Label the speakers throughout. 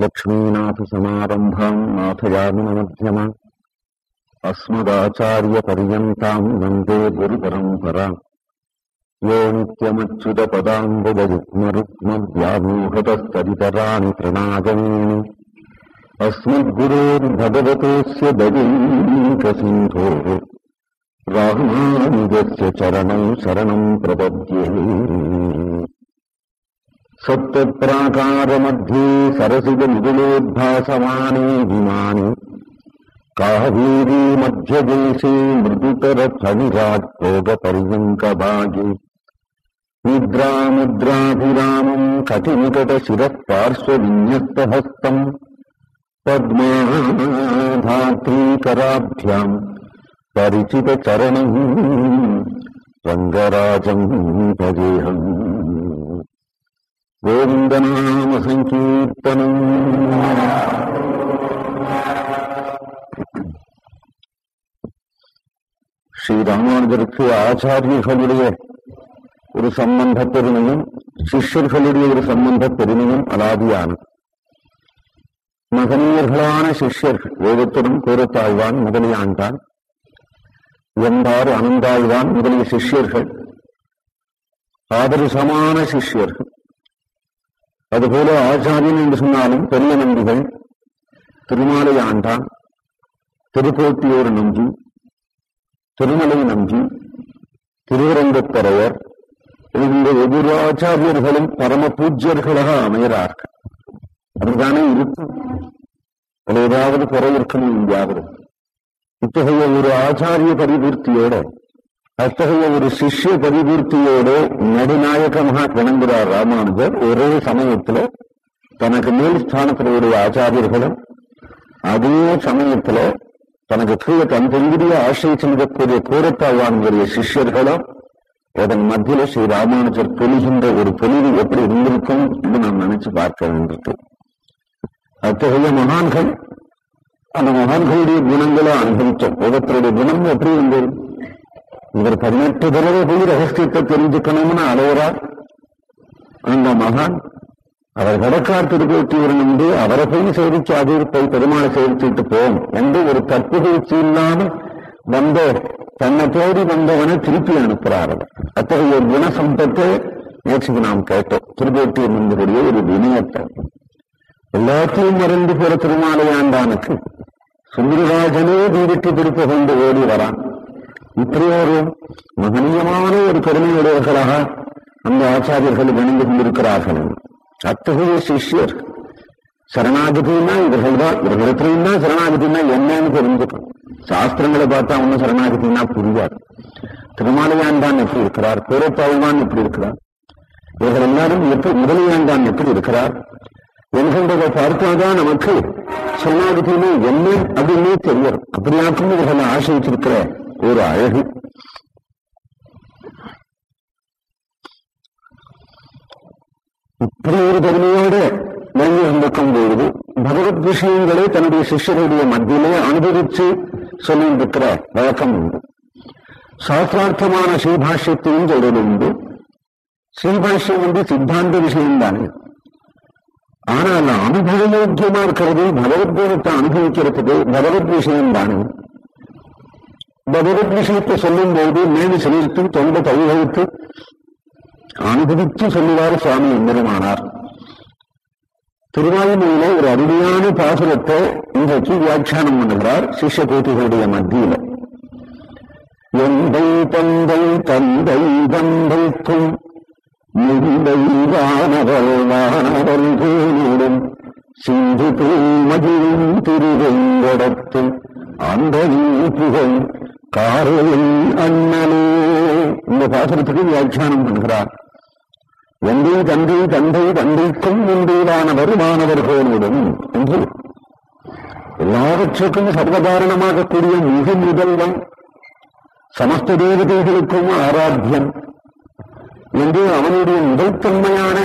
Speaker 1: लक्ष्मीनाथ समारंभाम नाथयामिन मध्यमा अस्मदाचार्य पर्यता वंदे गुरु परंपरा यो नित्यमच्युतपदाम्बुदयुग्मरुग्मव्यामोहतस्तरितराणि प्रणागमेणि। अस्मद्गुरोर्भगवतोऽस्य ददीकसिन्धो राहुमानुजस्य चरणौ शरणं प्रपद्ये। सप्तप्राकारमध्ये सरसिजमुकुलोद्भासमाने विमाने कावेरी मध्यदेशे मृदुतरफणिराट्रोगपर्यङ्कभागे निद्रामुद्राभिरामम् कटिनिकटशिरः पार्श्वविन्यस्तहस्तम् पद्माधात्रीकराभ्याम् परिचितचरणम् रङ्गराजम् గోవిందనామ సంకీర్తనం ஸ்ரீ ராமானுஜருக்கு ஆச்சாரியர்களுடைய ஒரு சம்பந்த பெருமையும் சிஷ்யர்களுடைய ஒரு சம்பந்த பெருமையும் அலாதியானது மகனியர்களான சிஷ்யர்கள் வேதத்துடன் கூறத்தாழ்வான் முதலியாண்டான் எந்தாறு அனந்தாழ்வான் முதலிய சிஷ்யர்கள். ஆதரிசமான சிஷ்யர்கள். அதுபோல ஆச்சாரியன் என்று சொன்னாலும் பெரிய நம்பிகள் திருமாலை ஆண்டான் திருக்கோட்டியூர் நம்பி திருமலை நம்பி திருவரங்கப்பறையர் இந்த ஒவ்வொரு ஆச்சாரியர்களும் பரம பூஜ்யர்களாக அமைகிறார்கள் அதுதானே இருக்கும். ஏதாவது குறை இருக்கணும் எங்கேயாவது. இத்தகைய ஒரு ஆச்சாரிய பரிபூர்த்தியோட அத்தகைய ஒரு சிஷ்ய பரிபூர்த்தியோடு நடுநாயகமாக விளங்குகிறார் ராமானுஜர். ஒரே சமயத்துல தனக்கு மேல் ஸ்தானத்தினுடைய ஆச்சாரியர்களும் அதே சமயத்துல தனக்கு கீழே தன் பெரிய ஆசிரியக்கூடிய கூரத்தாழ்வானுடைய சிஷ்யர்களும் அதன் மத்தியில ஸ்ரீ ராமானுஜர் பொழிகின்ற ஒரு பொலிவு எப்படி இருந்திருக்கும் என்று நாம் நினைச்சு பார்க்க வேண்டியிருக்கு அத்தகைய மகான்கள் அந்த மகான்களுடைய குணங்களை அனுபவித்தோம். ஒருத்தருடைய குணம் எப்படி இருந்தது? இவர் பதினெட்டு தடவை போய் ரகசியத்தை தெரிஞ்சுக்கணும்னு அலையிறார் அந்த மகான் அவர் வடக்கார் திருக்கோட்டியூர் நம்பி அவரை போய் சேவிச்சு அது போய் பெருமாளை சேவிச்சுட்டு போம் என்று ஒரு தற்புகழ்ச்சி இல்லாமல் வந்த தன்னை தேடி வந்தவனை திருப்பி அனுப்புறார் அவர். அத்தகைய குண சம்பத்தை நேற்றுக்கு நாம் கேட்டோம். திருக்கோட்டியூர் நம்பருடைய ஒரு வினயத்தை. எல்லாத்தையும் மறந்து போற திருமாலையாண்டானுக்கு சுந்தரராஜனே தீவிட்டு திருப்ப கொண்டு ஓடி வரான். இப்படி ஒரு மகனீயமான ஒரு பெருமையுடையவர்களாக அந்த ஆச்சாரியர்கள் விளங்கி கொண்டிருக்கிறார்கள். அத்தகைய சிஷ்யர் சரணாகதினா இவர்கள் தான் இவர்களிடத்திலையும் தான் சரணாகதினா என்னன்னு தெரிஞ்சுக்கணும் சாஸ்திரங்களை பார்த்தா ஒன்னும் சரணாகதினா புரியாது. திருமாலையான் தான் எப்படி இருக்கிறார் கூரத்தாழ்வான் எப்படி இருக்கிறார். இவர்கள் எல்லாரும் எப்படி முதலியான் தான் எப்படி இருக்கிறார்? என்கின்றதை பார்த்தாதான் நமக்கு சரணாகதினா என்ன அப்படின்னு தெரியும். அப்படியாக்கும் இவர்கள் ஆசிரிச்சிருக்கிற ஒரு அழகு. இப்படி ஒரு பெருமையோடு விளங்கி வந்திருக்கும் பொழுது பகவத் விஷயங்களை தன்னுடைய சிஷ்யருடைய மத்தியிலே அனுபவிச்சு சொல்லியிருக்கிற வழக்கம் உண்டு. சாஸ்திரார்த்தமான ஸ்ரீபாஷ்யத்தையும் சொல்றது உண்டு. ஸ்ரீபாஷ்யம் வந்து சித்தாந்த விஷயம்தானே ஆனால் அனுபவயோக்கியமா இருக்கிறது பகவத்கீதத்தை அனுபவிக்கிறதுக்கு பகவத் விஷயம் தானே. பகவத் விஷயத்தை சொல்லும் போது மேடு செலுத்து தொண்டை தழுவழித்து அனுபவித்து சொல்லுவார் சுவாமி எம்பெருமானார். திருவாயுமையில ஒரு அருமையான பாசுரத்தை இன்றைக்கு வியாக்கியானம் பண்ணுகிறார் சிஷ்ய கோட்டிகளுடைய மத்தியில. எந்தை தந்தை தந்தை தந்தைக்கும் முந்தை வானவர் வானவர் கூடும் சிந்து பூமதியும் திருவெங்கடத்தும் அந்த நீ புகழ் காரலில் அண்ணலே இந்த பாசுரத்துக்கு வியாக்கியானம் பண்ணுகிறார். எந்தை தந்தை தந்தை தந்தைக்கும் முந்தையிலான மாணவர்களுடன் என்று எல்லாவற்றுக்கும் சர்வதாரணமாக கூடிய மிக முதல்வன் சமஸ்த தேவதைகளுக்கும் ஆராத்தியம் என்று அவனுடைய முதல் தன்மையான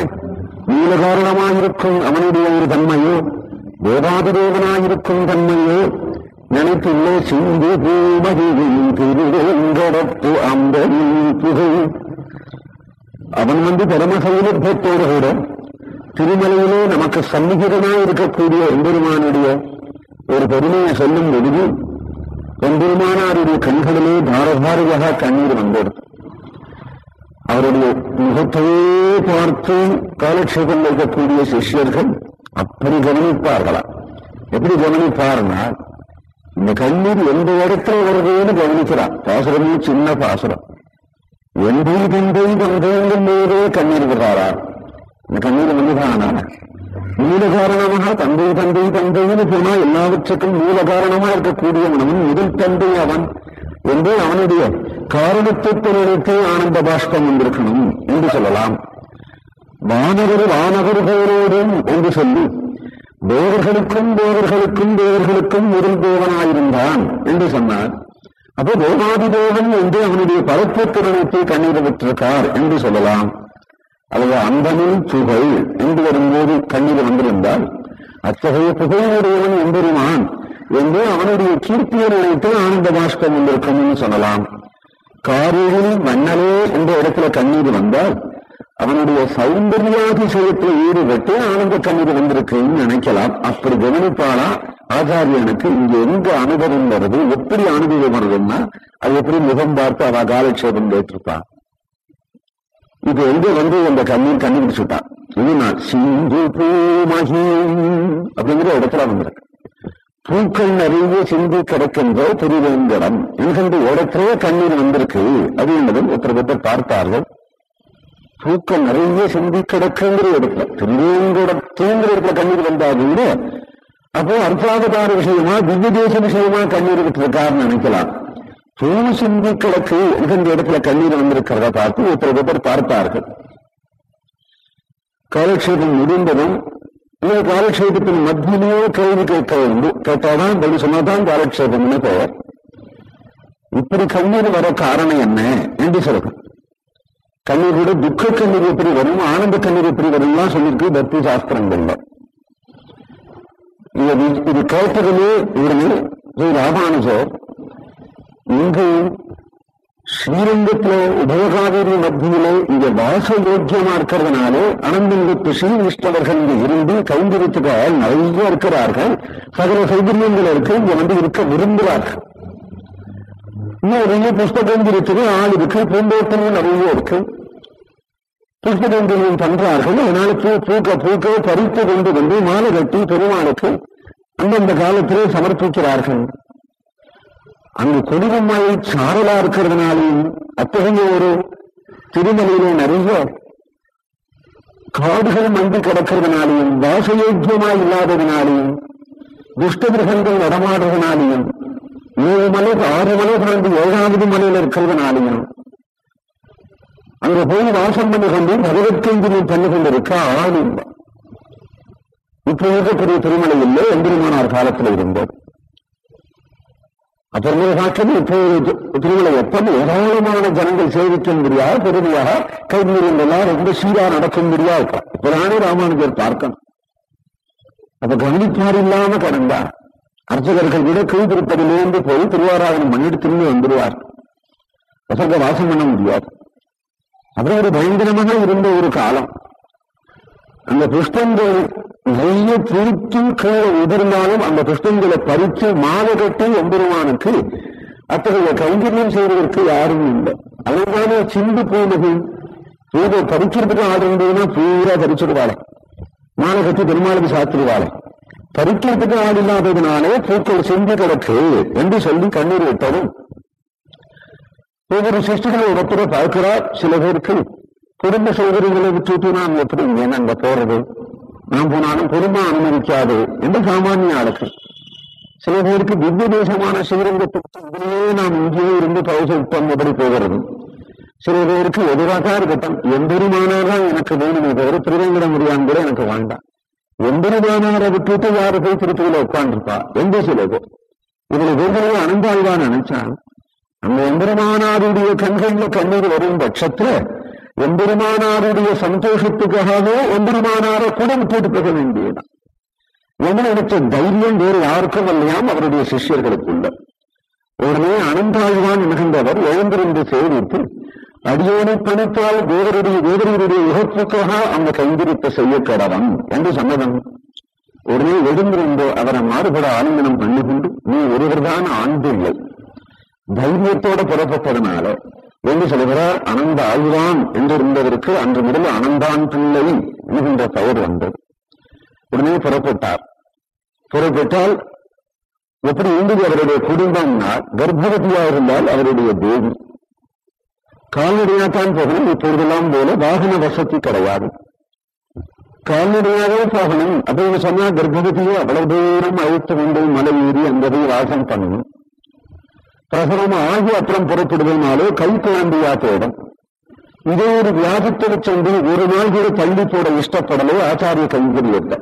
Speaker 1: நீலகாரணமாயிருக்கும் அவனுடைய ஒரு தன்மையோ தேவாதிதேவனாயிருக்கும் தன்மையோ நினைத்துள்ளே சிந்து பூமதியின் திருவேங்கடத்து அம்பரின் புகை. அவன் வந்து பரமசைலத்தோடு கூட திருமலையிலே நமக்கு சந்நிகிதமாக இருக்கக்கூடிய எம்பெருமானுடைய ஒரு பெருமையை சொல்லும் பொழுது எம்பெருமானாருடைய கண்களிலே தாரதாரியாக கண்ணீர் வந்தது. அவருடைய முகத்தையே பார்த்து காலட்சேபம் வைக்கக்கூடிய சிஷ்யர்கள் அப்படி கவனிப்பார்களா? எப்படி கவனிப்பார்னா இந்த கண்ணீர் எந்த இடத்துல வருதுன்னு கவனிக்கிறான் பாசுரமே சின்ன பாசுரம். எந்தை தந்தை தந்தைங்கும் போதே கண்ணீர் விடுறாரா? இந்த கண்ணீர் வந்துதானா மூல காரணமாக தந்தை தந்தை தந்தைன்னு போனா எல்லாவற்றுக்கும் மூல காரணமா இருக்கக்கூடியவனவன் முதல் தந்தை அவன் என்று அவனுடைய காரணத்தை நினைத்து ஆனந்த பாஷ்பம் வந்திருக்கணும் என்று சொல்லலாம். வானகர் வானகர்களோடும் என்று சொல்லி தேவர்களுக்கும் தேவர்களுக்கும் தேவர்களுக்கும் முதல் தேவனாயிருந்தான் என்று சொன்னார். அப்போ தேவாதி தேவன் என்று அவனுடைய பரப்பு நினைத்து கண்ணீர் விட்டிருக்கார் என்று சொல்லலாம். அல்லது அந்தனின் புகழ் என்று வரும்போது கண்ணீர் வந்திருந்தால் அத்தகைய புகழுடையவன் எம்பெருமான் என்று அவனுடைய கீர்த்தியை நினைத்து ஆனந்த பாஷ்பம் வந்திருக்கும் சொல்லலாம். காரியில் மன்னலே என்ற இடத்துல கண்ணீர் வந்தால் அவனுடைய சௌந்தர்யாதிசயத்தில் ஈடுபட்டு ஆனந்த கண்ணீர் வந்திருக்குன்னு நினைக்கலாம். அப்படி கவனிப்பாளா? ஆச்சாரியனுக்கு இங்க எங்க அனுபவம் வருது? எப்படி அனுபவம் வருதுன்னா அது எப்படி முகம் பார்த்து அவ காலட்சேபம் கேட்டிருப்பான் இது எங்க வந்து அந்த கண்ணீர் கண்டுபிடிச்சுட்டான் இது நான் சிந்து பூமகி அப்படிங்கிற இடத்துல வந்திருக்கு. பூக்கள் நிறைய சிந்தி கிடக்கின்ற திருவேங்கடம். என்கின்ற இடத்திலே கண்ணீர் வந்திருக்கு. அது என்பதும் ஒருத்தர் ஒருத்தர் பார்த்தார்கள். தூக்கம் நிறைய சிந்தி கிடக்குங்கிற இடத்துல. திருவேங்கடத்துங்கிற இடத்துல கண்ணீர் வந்தாங்க அப்போ அர்த்தாவதார விஷயமா திவ்ய தேச விஷயமா கண்ணீர் விட்டுருக்காருன்னு நினைக்கலாம். பூ சிந்தி கிடக்கு இந்த இடத்துல கண்ணீர் வந்திருக்கிறத பார்த்து ஒருத்தர் ஒருத்தர் பார்த்தார்கள் காலக்ஷேபம் முடிந்ததும் இந்த காலக்ஷேபத்தின் மத்தியிலேயே கேள்வி கேட்க வேண்டும். கேட்டாதான் பதில் சொன்னாதான் காலக்ஷேபம்னு பெயர். இப்படி கண்ணீர் வர காரணம் என்ன? என்று சொல்லணும் கண்ணீர் விட துக்க கண்ணீர் எப்படி வரும்? ஆனந்த கண்ணீர் எப்படி வரும்லாம் சொல்லியிருக்கு பக்தி சாஸ்திரங்கள்ல. இது இது கேட்டதுமே உடனே ஸ்ரீ ராமானுஜர். இங்கு ஸ்ரீரங்கத்துல உபயகாவேரி மத்தியில இங்க வாச யோக்கியமா இருக்கிறதுனாலே அனந்தங்குத்து ஸ்ரீவிஷ்ணவர்கள் இங்க இருந்து கைந்திருத்துக்கு நிறைய இருக்கிறார்கள். சகல சௌகரியங்கள் இருக்கு இங்க வந்து இருக்க விரும்புகிறார்கள். இன்னும் நிறைய இருக்குது ஆள் இருக்கு பூந்தோட்டமும் நிறைய இருக்கு புஷ்பகந்திரியம் பண்றார்கள் அதனால பூ பூக்க பூக்க பறித்து கொண்டு வந்து மாலை கட்டி பெருமாளுக்கு அந்தந்த காலத்திலே சமர்ப்பிக்கிறார்கள் அங்கு கொடிவம்மாயை சாரலா இருக்கிறதுனாலையும் அத்தகைய ஒரு திருமலையிலே நிறைய காடுகள் மண்டி கிடக்கிறதுனாலையும் வாசயோக்கியமா இல்லாததுனாலையும் துஷ்ட கிரகங்கள் நடமாடுறதுனாலையும் ஏழு மலை ஆறு மலை கடந்து ஏழாவது மலையில இருக்கிறதுனாலையும் அங்க போய் வாசம் பண்ணி கொண்டு பகவத்கைந்திரி பண்ணி கொண்டிருக்க ஆள் இல்லை இப்ப இருக்கக்கூடிய திருமலை இல்லை எம்பெருமானார் காலத்தில் இருந்தது. அப்புறமே காட்சி இப்போ திருமலை எப்படி ஏராளமான ஜனங்கள் சேவிக்க முடியாது பெருமையாக கைமீறியெல்லாம் ரொம்ப சீரா நடக்க இருக்கலாம் இப்பதானே ராமானுஜர் பார்க்கணும். அப்ப கவனிப்பார் இல்லாம கடந்தார் அர்ச்சகர்கள் விட கீழ்த்திருப்பதிலிருந்து போய் திருவாராதனம் பண்ணிட்டு திரும்பி வந்துடுவார். வசங்க வாசம் பண்ண முடியாது. அப்படி ஒரு பயங்கரமாக இருந்த ஒரு காலம். அந்த புஷ்பங்கள் நிறைய திருத்தும் கீழே உதிர்ந்தாலும் அந்த புஷ்பங்களை பறித்து மாலை கட்டி எம்பெருமானுக்கு அத்தகைய கைங்கரியம் செய்வதற்கு யாரும் இல்லை. அதனால சிந்து பூமுகி பூவை பறிக்கிறதுக்கு ஆடு இருந்ததுன்னா பூரா பறிச்சிடுவாளே மாலை கட்டி பெருமாளுக்கு சாத்திடுவாளே பறிக்கிறதுக்கு ஆள் இல்லாததுனாலே பூக்கள் சிந்தி கிடக்கு என்று சொல்லி கண்ணீர் விட்டதும் ஒவ்வொரு சிருஷ்டிகளை ஒருத்தர பார்க்கிறார். சில பேருக்கு குடும்ப சௌகரியங்களை விட்டுட்டு நாம் எப்படி இங்க அங்க போறது? நாம் போனாலும் குடும்பம் அனுமதிக்காது என்று சாமானிய ஆளுக்கு. சில பேருக்கு திவ்ய தேசமான ஸ்ரீரங்கத்துக்கு நாம் இங்கேயே இருந்து பௌசம் எப்படி போகிறது? சில பேருக்கு எதிராக இருக்கட்டும். எம்பெருமானாதான் எனக்கு வேணுமே தவிர திருவேங்கிட முடியாமல் கூட எனக்கு வேண்டாம். எம்பெருமானாரை விட்டுட்டு யாரு போய் திருப்பதியில உட்காந்துருப்பா எந்த சில இதுல வெறும் அனந்தாழ்வான் நினைச்சான். அந்த எம்பெருமானாருடைய கண்கள்ல கண்ணீர் வரும் பட்சத்துல எம்பெருமானாருடைய சந்தோஷத்துக்காகவே எம்பெருமானாரை கூட விட்டுட்டு போக வேண்டியதான் என்ன நினைச்ச தைரியம் வேறு யாருக்கும் இல்லையாம் அவருடைய சிஷ்யர்களுக்குள்ள உடனே அனந்தாழ்வான் என்கின்றவர் எழுந்திருந்து சேவித்து அடியோனை பணித்தால் தேவருடைய தேவருடைய யுகத்துக்காக அந்த கைந்திரித்த செய்ய கடவன் என்று சொன்னவன். உடனே எழுந்திருந்து அவரை மாறுபட ஆலிங்கனம் பண்ணிக்கொண்டு நீ ஒருவர்தான் ஆண் பிள்ளை தைரியத்தோட புறப்பட்டதுனால என்று சொல்கிறார் அனந்த ஆழ்வான் என்றிருந்ததற்கு அன்று முதல் அனந்தான் பிள்ளை என்கின்ற பெயர் வந்தது. உடனே புறப்பட்டார். புறப்பட்டால் எப்படி இருந்தது அவருடைய குடும்பம்னா கர்ப்பவதியா இருந்தால் அவருடைய தேவி. கால்நடையாத்தான் போகணும் இப்பொழுதெல்லாம் போல வாகன வசதி கிடையாது. கால்நடையாகவே போகணும். அப்படின்னு சொன்னா கர்ப்பவதியை அவ்வளவு தூரம் அழைத்து கொண்டு மலை ஏறி அங்கே வாசம் பண்ணணும். பிரசவம் ஆகி அப்புறம் புறப்படுவதனாலே கை குழந்தையா போயிடும். இதே ஒரு வியாபத்தில் சென்று ஒரு நாள் கூட தள்ளி போட இஷ்டப்படலே ஆச்சாரிய கைங்கரியத்தை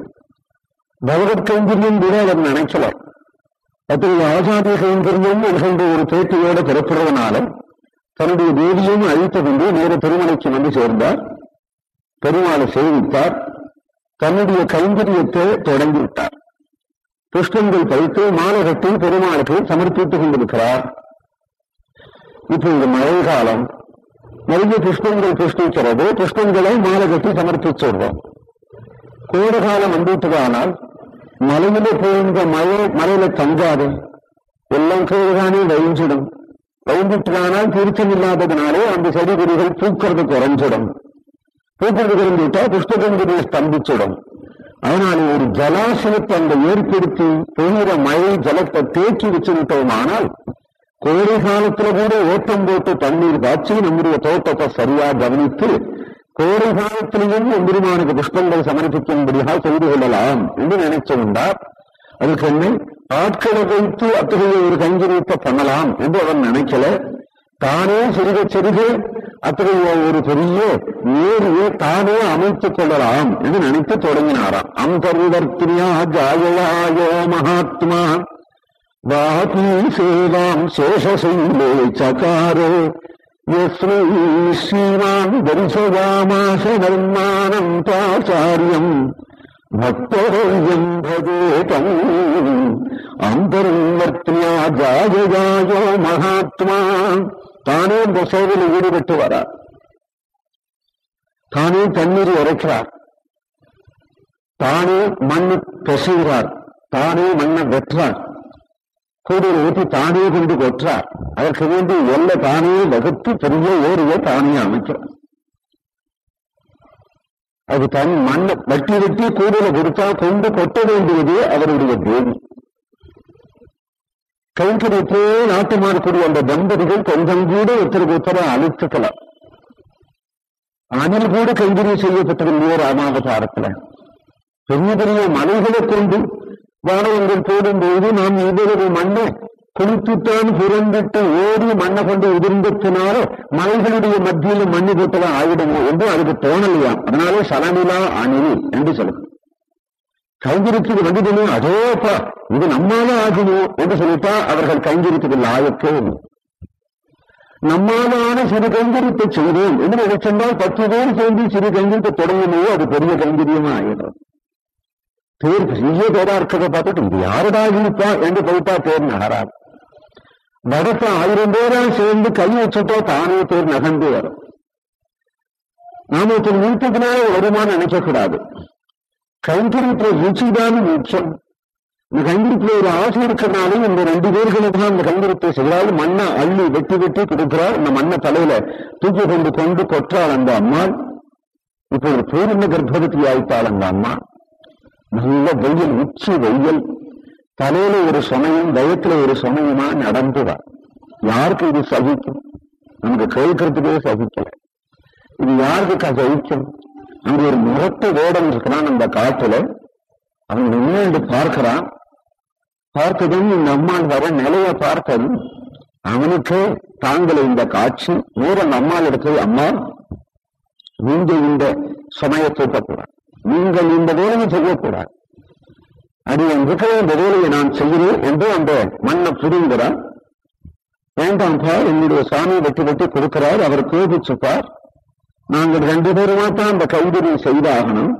Speaker 1: பகவத் கைங்கரியம் கூட அவர் நினைக்கல. அத்தகைய ஆச்சாரிய கைங்கரியம் என்கின்ற ஒரு பேட்டியோட பிறப்புறதுனால தன்னுடைய தேவியையும் அழித்து கொண்டு நேர பெருமலைக்கு வந்து சேர்ந்தார். பெருமாளை சேவித்தார். தன்னுடைய கைங்கரியத்தை தொடங்கிவிட்டார் புஷ்பங்கள் பறித்து மாலை பெருமாளுக்கு சமர்ப்பித்துக் கொண்டிருக்கிறார். இப்பொழுது மழை காலம். நிறைய புஷ்பங்கள் புஷ்பிக்கிறது புஷ்பங்களை மாலை சமர்ப்பிச்சிடுறோம் கோடை காலம் வந்துவிட்டதானால் மலையில போயிருந்த மழை மலையில தங்காது எல்லாம் கீழ்தானே வழிஞ்சிடும். வழிஞ்சிட்டதானால் திருச்சம் இல்லாததுனாலே அந்த செடி கொடிகள் பூக்கிறது குறைஞ்சிடும். பூக்கிறது குறைஞ்சுட்டா புஷ்பகங்கிரியை ஸ்தம்பிச்சிடும். அதனால ஒரு ஜலாசயத்தை அங்க ஏற்படுத்தி பெய்கிற மழை ஜலத்தை தேக்கி வச்சுவிட்டோமானால் கோடை காலத்துல கூட ஓட்டம் போட்டு தண்ணீர் காய்ச்சி நம்முடைய தோட்டத்தை சரியா கவனித்து கோடை காலத்திலேயும் எம்பெருமானுக்கு புஷ்பங்கள் சமர்ப்பிக்கும்படியாக செய்து கொள்ளலாம் என்று நினைச்சிருந்தார் அதுக்கு என்ன? ஆட்களை வைத்து அத்தகைய ஒரு கைங்கரியத்தை பண்ணலாம் என்று அவன் நினைக்கல. தானே சிறுக சிறுக அத்தகைய ஒரு பெரிய நேரிய தானே அமைத்துக் கொள்ளலாம் என்று நினைத்து தொடங்கினாராம். அந்தர்வர்த்தியா ஜாயவாயோ மகாத்மா. வாபி சேவாம் சேஷசைலே சகாரோ. யஸ்மை ஸ்ரீமான் தரிசயாமாச நிர்மாணம் பாச்சாரியம் பக்தோயம் பஜேதம் அந்தர்வர்த்தியா மகாத்மா தானே இந்த சேவையில் ஈடுபட்டு வரார் தானே தண்ணீர் இறைக்கிறார் தானே மண்ணு பெசுகிறார் தானே மண்ணை வெற்றார் கூடிய ஊற்றி தானே கொண்டு கொற்றார் அதற்கு வேண்டி எல்லை தானே வகுத்து பெரிய ஏரியை தானே அமைக்கிறார் அது தன் மண்ணை வட்டி வெட்டி கூடல கொடுத்தா கொண்டு கொட்ட வேண்டியது அவருடைய தேவி கைங்கரியத்தே நாட்டுமாறக்கூடிய அந்த தம்பதிகள் கொஞ்சம் கூட ஒருத்தருக்கு ஒருத்தர அழுத்துக்கலாம் அதில் கூட கைங்கரியம் செய்யப்பட்டது ராமாவதாரத்துல. பெரிய பெரிய மலைகளை கொண்டு வானவங்கள் போடும்போது நாம் இவ்வளவு மண்ணை குளித்துட்டேன் புரண்டிட்டு ஓடி மண்ணை கொண்டு உதிர்ந்தத்தினால மலைகளுடைய மத்தியிலும் மண்ணு போட்டதான் ஆயிடுமோ என்று அதுக்கு தோணலையாம் அதனாலே சலமிலா அணில் என்று சொல்லும் கைஞ்சிருக்கிறது வந்துடுமே? அதோப்பா இது நம்மால ஆகணும் என்று சொல்லிட்டா அவர்கள் கைஞ்சிருக்கிறது லாயக்கே நம்மாலான சிறு கைங்கரியத்தை செய்தோம் என்று நினைச்சென்றால் பத்து பேர் சேர்ந்து சிறு கைங்கரியத்தை தொடங்குமோ? அது பெரிய கைங்கரியமா ஆகிடும் பேர் சிறிய பேரா இருக்கிறத பார்த்துட்டு இது யாரடா இருப்பா என்று போயிட்டா தேர் நகராது. வடக்கு ஆயிரம் பேரால் சேர்ந்து கை வச்சுட்டா தானே பேர் நகர்ந்து வரும். நாம ஒருத்தர் வீட்டுக்குனால வருமானம் நினைக்கக்கூடாது. கைங்கரியத்துல ருச்சிதான் முக்கியம் இந்த கைங்கரியத்துல ஒரு ஆசை இருக்கிறனாலும் இந்த ரெண்டு பேர்களுக்கு தான் இந்த கைங்கரியத்தை செய்யறாள் மண்ணை அள்ளி வெட்டி வெட்டி கொடுக்கிறாள் இந்த மண்ணை தலையில தூக்கி கொண்டு கொண்டு கொற்றாள் அந்த அம்மா இப்போ ஒரு பேருந்த கர்ப்பவதி ஆயிட்டாள் அந்த அம்மா. நல்ல வெயில் உச்சி வெயில். தலையில ஒரு சமயம் பயத்துல ஒரு சமயமா நடந்துவா. யாருக்கு இது சகிக்கும்? நமக்கு கேட்கறதுக்கே சகிக்கல. இது யாருக்கு சகிக்கும்? அங்க ஒரு முரட்டு வேடம் இருக்கிறான் அந்த காட்டுல அவன் நின்று பார்க்கிறான். பார்த்ததும் இந்த அம்மாள் வர நிலைய பார்த்ததும் அவனுக்கு தாங்கள் இந்த காட்சி நேர அந்த அம்மாள் இடத்துல அம்மா நீங்க இந்த சுமையை தூக்கக்கூடாது நீங்கள் இந்த வேலையை செய்யக்கூடாது. அது என் இருக்கிற இந்த வேலையை நான் செய்கிறேன் என்று அந்த மண்ணை புரிகிறார் வேண்டாம்ப்பா என்னுடைய சாமி வெட்டி வெட்டி கொடுக்கிறார். அவர் கோபிச்சுப்பார் நாங்கள் ரெண்டு பேருமா தான் அந்த கைதறி செய்தாகணும்.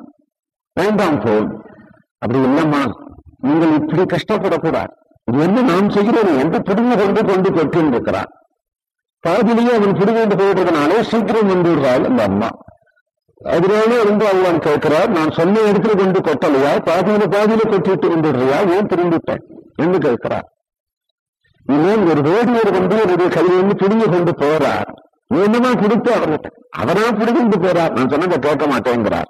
Speaker 1: வேண்டாம் போல் அப்படி இல்லம்மா நீங்கள் இப்படி கஷ்டப்படக்கூடாது. இது என்ன நாம் செய்கிறோம் என்று புரிந்து கொண்டு கொண்டு பெற்றிருக்கிறார் பாதிலேயே அவன் புரிந்து போயிட்டதுனாலே சீக்கிரம் வந்துடுறாள் அந்த அம்மா. அதனால இருந்து அவன் கேட்கிறார் நான் சொன்ன இடத்துல கொண்டு கொட்டலையா? பாதியில பாதியில கொட்டிட்டு வந்துடுறியா ஏன் திரும்பிட்டேன்? என்று கேட்கிறார். இன்னும் ஒரு வேடியர் கொண்டு என்னுடைய கையில இருந்து பிடிங்க கொண்டு போறார். என்னமா கொடுத்து அவர்கிட்ட? அவரா பிடிக்கிட்டு போறார். நான் சொன்னதை கேட்க மாட்டேங்கிறார்.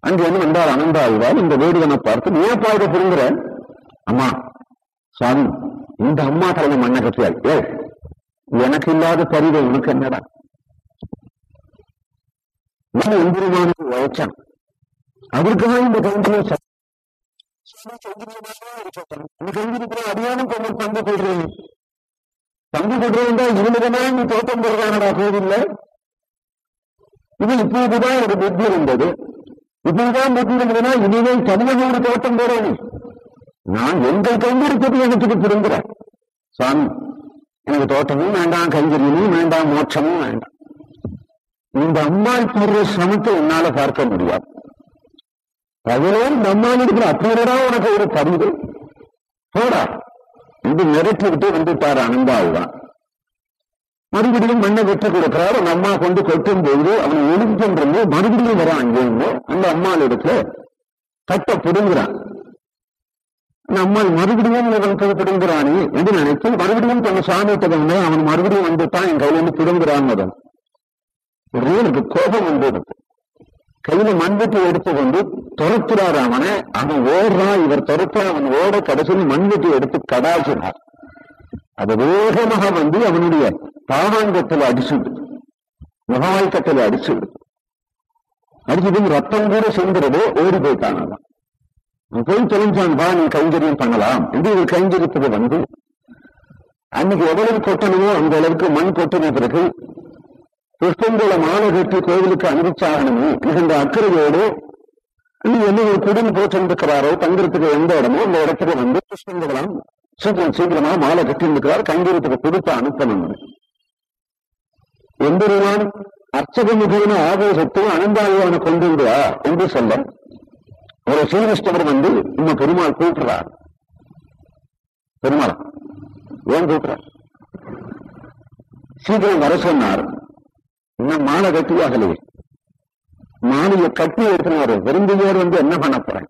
Speaker 1: அங்க என்ன வந்தார் அனந்தாழ்வார். இந்த வேடுகனை பார்த்து நீ ஏப்பா இதை புரிங்குற அம்மா சுவாமி இந்த அம்மா தலைமை மண்ணை கட்டியாள் ஏ எனக்கு இல்லாத பரிவை உனக்கு என்னடா? நான் எந்திரமானுக்கு உழைச்சான் அவருக்காக இந்த கைந்திரியை ச- சுவாமி கைந்திரியமாகவே இருக்கட்டும். இந்த கைந்திரிக்கிற அடியானும் கொஞ்சம் பங்கு போடுறேன். பங்கு போடுறேன் இவனுக்குனா நீ தோட்டம் போடுறானடா கோவில்ல. இது இப்போதுதான் ஒரு புத்தி இருந்தது. இப்படிதான் புத்தி இருந்ததுன்னா இனிமேல் தனியாக தோட்டம் போடணும். நான் எங்கள் கைந்திருப்பது எனக்கு திரும்புறேன். சுவாமி எனக்கு தோட்டமும் வேண்டாம் கைங்கரியமும் வேண்டாம் மோட்சமும் வேண்டாம். இந்த அம்மாள் போடுற சிரமத்தை என்னால பார்க்க முடியாது. அதிலே நம்மால் இருக்கிற அப்படியடா உனக்கு ஒரு பரிவு? போடா. என்று மிரட்டிவிட்டு வந்துட்டார் அன்பாவுதான் மறுபடியும் மண்ணை வெற்றி கொடுக்கிறார். அந்த அம்மா கொண்டு கொட்டும் போது அவன் ஒழுங்கின்றது மறுபடியும் வரான் அங்கேருந்து அந்த அம்மாள் இடத்துல தட்டை பிடுங்குறான். அந்த அம்மாள் மறுபடியும் இவன் போய் பிடுங்குறானே என்று நினைத்து மறுபடியும் தன் சாமி தகவல அவன் மறுபடியும் வந்துட்டான். என் கையில இருந்து பிடுங்குறான் மதன் ஒரே எனக்கு கோபம் வந்தது. கையில மண்வெட்டி எடுத்துக்கொண்டு துரத்துறாரு அவனை. அவன் ஓடுறான் இவர் துரத்த அவன் ஓட கடைசியில் மண்வெட்டி எடுத்து கடாச்சினார் அது வேகமாக வந்து அவனுடைய பாவாங்கத்தில் அடிச்சுடு முகவாய்க்கத்தில் அடிச்சுடு அடிச்சது ரத்தம் கூட சேர்ந்துறது ஓடி போயிட்டான் அவன். போய் தெரிஞ்சான் வா நீ கைங்கரியம் பண்ணலாம். என்று இவர் கைங்கரிப்பது வந்து அன்னைக்கு எவ்வளவு கொட்டணுமோ அந்த அளவுக்கு மண் கொட்டின பிறகு புஷ்பங்களை மாலை கட்டி கோவிலுக்கு அனுப்பிச்சாகணுமே மிகுந்த அக்கறையோடு நீ என்ன ஒரு குடும்ப போட்டிருக்கிறாரோ தங்கிறதுக்கு எந்த இடமோ அந்த இடத்துக்கு வந்து புஷ்பங்களாம் சீக்கிரம் சீக்கிரமா மாலை கட்டி இருக்கிறார் கைங்கரியத்துக்கு கொடுத்து அனுப்பணும். எம்பெருமான் அர்ச்சக முகன ஆவேசத்தை அனந்தாழ்வான கொண்டு விடுவா என்று சொல்ல ஒரு ஸ்ரீகிருஷ்ணவர் வந்து நம்ம பெருமாள் கூப்பிடுறார். பெருமாள் ஏன் கூப்பிடுறார்? சீக்கிரம் வர சொன்னார். இன்னும் மாலை கட்டியாகலையே மாலையை கட்டி எடுத்துனாரு விரும்பியோர் வந்து என்ன பண்ண போறேன்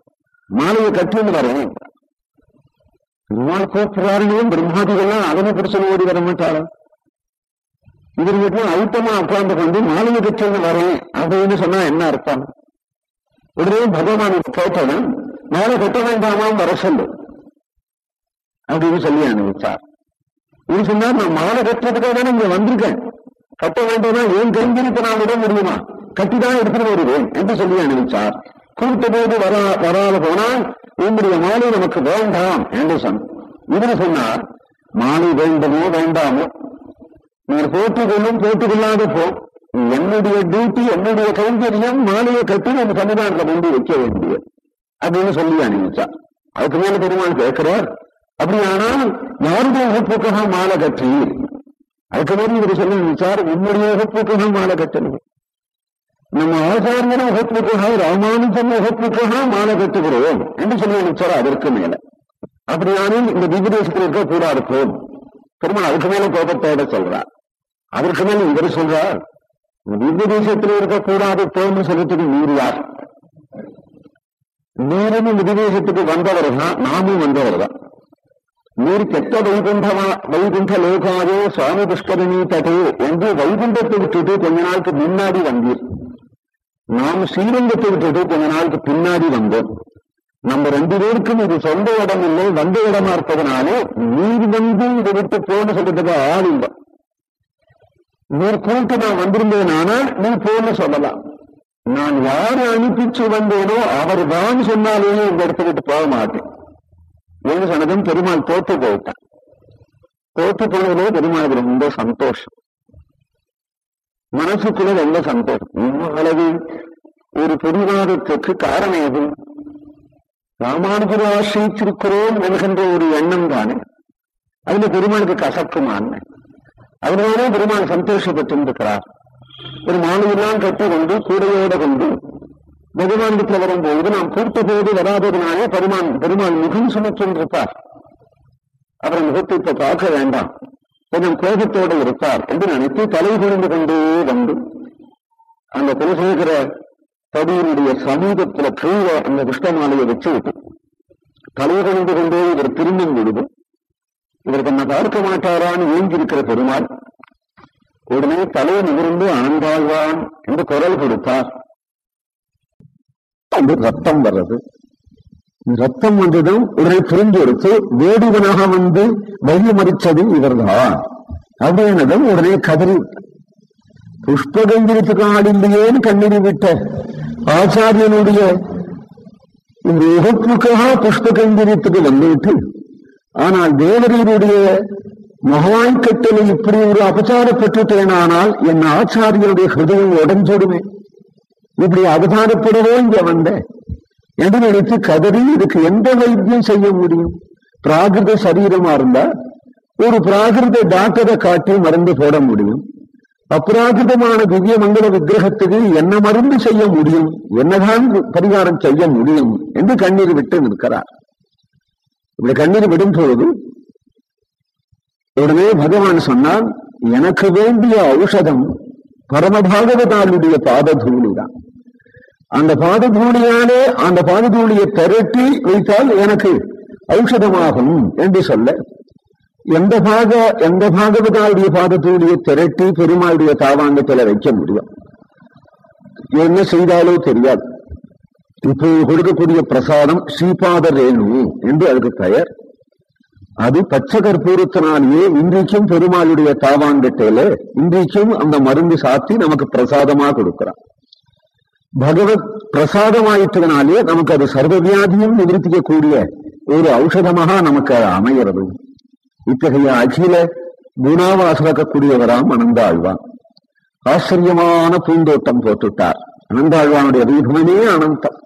Speaker 1: மாலையை கட்டின்னு வரேன் பெருமாள் கூப்பிடுறாருன்னு பிரம்மாதிகள்லாம் அதனை பிரச்சனை ஓடி வர மாட்டாரா? இவர் வீட்டுல அழுத்தமா உட்கார்ந்து கொண்டு மாலையை கட்டின்னு வரேன் அப்படின்னு சொன்னா என்ன அர்த்தம்? உடனே பகவான் கேட்டவன் மாலை கட்ட வேண்டாமாம் வர சொல்லு. அப்படின்னு சொல்லி அனுப்பிச்சார். இது சொன்னா நான் மாலை கட்டுறதுக்காக தானே இங்க வந்திருக்கேன். கட்ட வேண்டும்? என் கைங்கிருப்ப நான் விட முடியுமா? கட்டிதான் எடுத்துட்டு வருவேன் என்று சொல்லி அனுப்பிச்சார். கூட்ட போது வரா வராது போனால் உங்களுடைய மாலை நமக்கு வேண்டாம் என்று சொன்ன இவரு சொன்னார் மாலை வேண்டுமோ வேண்டாமோ? நீர் போட்டுக்கொள்ளும் போட்டுக்கொள்ளாத போ. என்னுடைய டியூட்டி என்னுடைய கைங்கரியம் மாலையை கட்டி நம்ம சமுதாயத்தை கொண்டு வைக்க வேண்டிய அப்படின்னு சொல்லி அனுப்பிச்சார். அதுக்கு மேல பெருமாள் கேட்கிறார் அப்படியானால் யாருடைய வகுப்புக்காக மாலை கட்டி அதுக்கு மேல இவர் சொல்லி சார் உன்னுடைய வகுப்புக்காக மாலை கட்டணும் நம்ம ஆசாரியன வகுப்புக்காக ராமானுஜன் வகுப்புக்காக மாலை கட்டுகிறோம் என்று சொல்லி சார் அதற்கு மேல. அப்படியானால் இந்த திவ்யதேசத்தில் இருக்க கூடாது இருக்கும் பெருமாள் அதுக்கு மேல கோபத்தோட சொல்றார். அதற்கு மேல இவர் சொல்றார் திவ்ய இருக்கக்கூடாது போன்னு சொல்லிட்டு நீர் யார்? நீரும் இந்த தேசத்துக்கு வந்தவர் தான் நாமும் வந்தவர் தான் நீர் வைகுண்டமா வைகுண்ட லோகாவே சுவாமி புஷ்கரணி தடே என்று வைகுண்டத்தை விட்டுட்டு கொஞ்ச நாளுக்கு முன்னாடி வந்தீர். நாம் ஸ்ரீரங்கத்தை விட்டுட்டு கொஞ்ச நாளுக்கு பின்னாடி வந்தோம். நம்ம ரெண்டு பேருக்கும் இது சொந்த இடம் இல்லை வந்த இடமா இருப்பதனாலே நீர் வந்து இதை விட்டு போன்னு சொல்றதுக்கு ஆள் இல்லை. நீர் கூட்டு நான் வந்திருந்தேனானா நீ போன்னு சொல்லலாம். நான் யாரு அனுப்பிச்சு வந்தேனோ அவர் தான் சொன்னாலேயே இந்த இடத்த விட்டு போக மாட்டேன். என்று சொன்னதும் பெருமாள் தோத்து போயிட்டான் தோத்து போனதே பெருமாளுக்கு ரொம்ப சந்தோஷம் மனசுக்குள்ள ரொம்ப சந்தோஷம் இவ்வளவு ஒரு பிடிவாதத்துக்கு காரணம் எது ராமானுஜரை ஆசிரிச்சிருக்கிறோம் என்கின்ற ஒரு எண்ணம் தானே அதுல பெருமாளுக்கு கசக்குமான்னு அதனாலே பெருமாள் சந்தோஷப்பட்டிருக்கிறார் ஒரு மாலையெல்லாம் கட்டி கொண்டு கூடையோட கொண்டு பகவானிடத்துல வரும்போது நாம் கூட்ட போது வராததுனாலே பெருமான் பெருமாள் முகம் சுமற்றிருப்பார் அவரை முகத்தை இப்ப பார்க்க வேண்டாம். கொஞ்சம் கோபத்தோடு இருப்பார் என்று நினைத்து தலை குனிந்து கொண்டே வந்து அந்த குலசேகர படியினுடைய சமீபத்துல கீழே அந்த கிருஷ்ணமாலையை வச்சு விட்டு தலை குனிந்து கொண்டே இவர் திரும்பும் பொழுது இவர் தன்னை பார்க்க மாட்டாரான்னு ஏங்கியிருக்கிற பெருமாள் உடனே தலையை நிமிர்ந்து ஆண்டாழ்வான் என்று குரல் கொடுத்தார். ரத்தம் வர்றது. ரத்தம் வந்ததும் உடனே புரிஞ்சு எடுத்து வேடுவனாக வந்து வழி மறிச்சது இவர்தான். அப்படின்னதும் உடனே கதறி புஷ்பகந்திரத்துக்கு ஆடில்லையேன்னு கண்ணீர் விட்ட ஆச்சாரியனுடைய இந்த உகப்புக்காக புஷ்பகந்திரத்துக்கு வந்துவிட்டு ஆனால் தேவரீருடைய மகாய்கட்டளை இப்படி ஒரு அபச்சாரப்பட்டுட்டேனானால் என் ஆச்சாரியனுடைய ஹிருதயம் உடஞ்சிடுமே. இப்படி அவதாரப்படவோ இங்க வந்த. என்று நினைத்து கதறி இதுக்கு எந்த வைத்தியம் செய்ய முடியும்? பிராகிருத சரீரமா இருந்தா ஒரு பிராகிருத டாக்டரை காட்டி மருந்து போட முடியும். அப்ராகிருதமான திவ்ய மங்கள விக்கிரகத்துக்கு என்ன மருந்து செய்ய முடியும்? என்னதான் பரிகாரம் செய்ய முடியும்? என்று கண்ணீர் விட்டு நிற்கிறார். இப்படி கண்ணீர் விடும் பொழுது உடனே பகவான் சொன்னான் எனக்கு வேண்டிய ஔஷதம் பரமபாகவதாளுடைய பாததூளி தான் அந்த பாததூளியாலே அந்த பாததூளியை திரட்டி வைத்தால் எனக்கு ஔஷதமாகும் என்று சொல்ல எந்த பாக எந்த பாகவதாவுடைய பாததூளியை திரட்டி பெருமாளுடைய தாவாங்கத்துல வைக்க முடியும்? என்ன செய்தாலோ தெரியாது. இப்போ கொடுக்கக்கூடிய பிரசாதம் ஸ்ரீபாத ரேணு என்று அதுக்கு பெயர். அது பச்சை கற்பூரத்தினாலேயே இன்றைக்கும் பெருமாளுடைய தாவாங்கட்டையில இன்றைக்கும் அந்த மருந்து சாத்தி நமக்கு பிரசாதமா கொடுக்கிறான். பகவத் பிரசாதமாயிட்டதுனாலே நமக்கு அது சர்வவியாதியும் நிவர்த்திக்கக்கூடிய ஒரு ஔஷதமாக நமக்கு அது அமைகிறது இத்தகைய அகில குணாவாசகக்கூடியவராம் அனந்தாழ்வான் ஆச்சரியமான பூந்தோட்டம் போட்டுட்டார் அனந்தாழ்வானுடைய ரூபமே அனந்தம்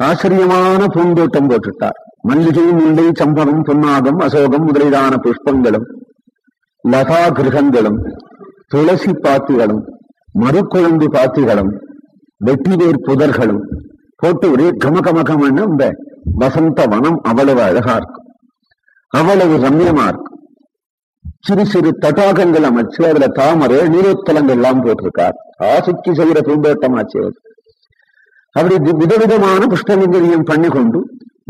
Speaker 1: ஆச்சரியமான பூந்தோட்டம் போட்டுட்டார் மல்லிகை முல்லை சம்பனம் பொன்னாகம் அசோகம் முதலிலான புஷ்பங்களும் லதா கிரகங்களும் துளசி பாத்திகளும் மறுக்குழம்பு பாத்திகளும் வெட்டிவேர் புதர்களும். போட்டு ஒரே கமகமகமன்னு இந்த வசந்த வனம் அவ்வளவு அழகா இருக்கும். அவ்வளவு ரம்யமா இருக்கும். சிறு சிறு தடாகங்கள் அமைச்சு அதுல தாமரை நீரோத்தலங்கள் எல்லாம் போட்டிருக்கார். ஆசைக்கு செய்கிற பூந்தோட்டமாச்சு அது. அப்படி விதவிதமான புஷ்பலிங்கரியம் பண்ணி கொண்டு